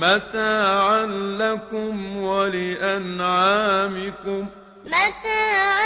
متاعا لكم ولأنعامكم. متاعا لكم ولأنعامكم